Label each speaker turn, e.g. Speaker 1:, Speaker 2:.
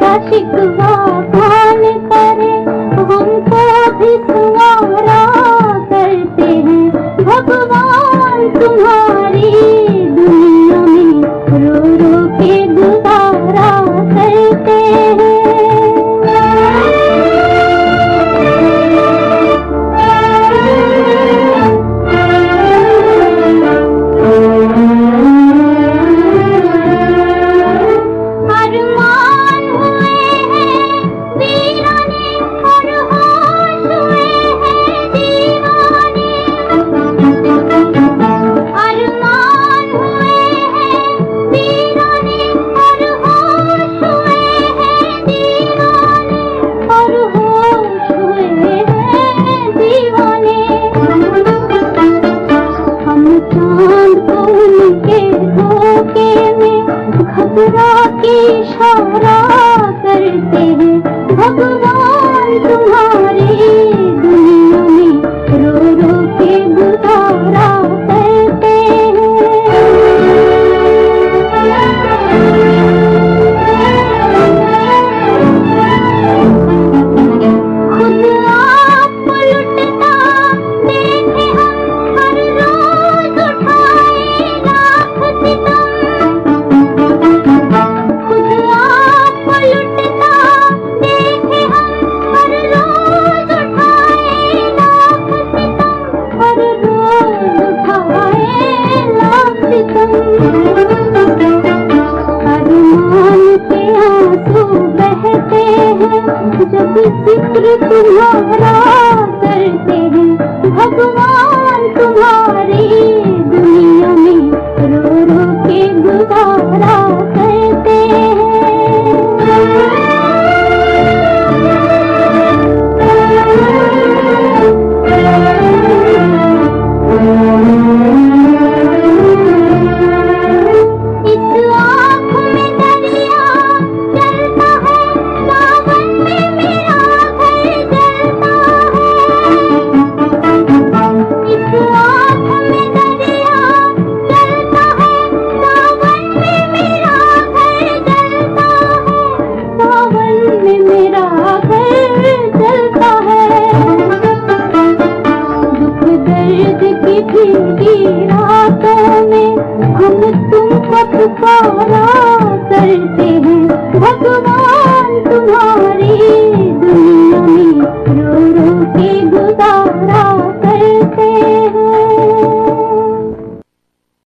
Speaker 1: का भी तुम्हारा हैं भगवान तुम्हारी दुनिया में रो रो के गुजारा करते हैं। इशारा के इशारा करते हैं। भगवान तुम्हारा आँसू बहते हैं जब ज़िक्र तुम्हारा करते